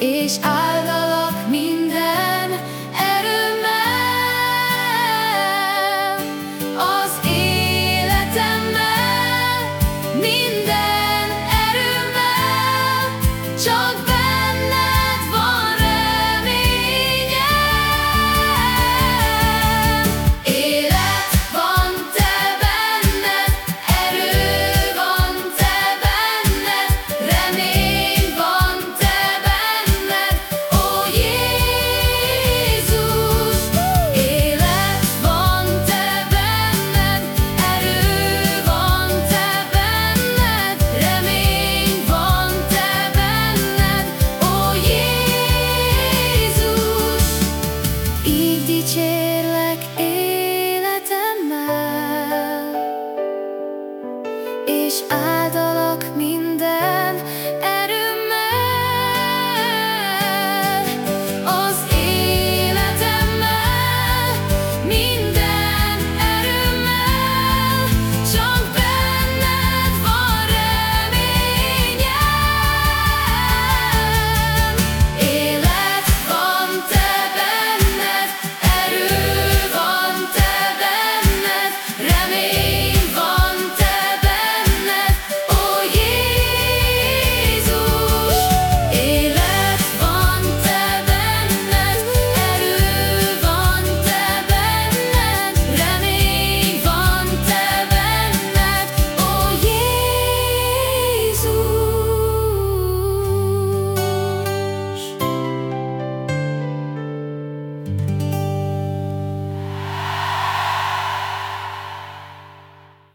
és állam.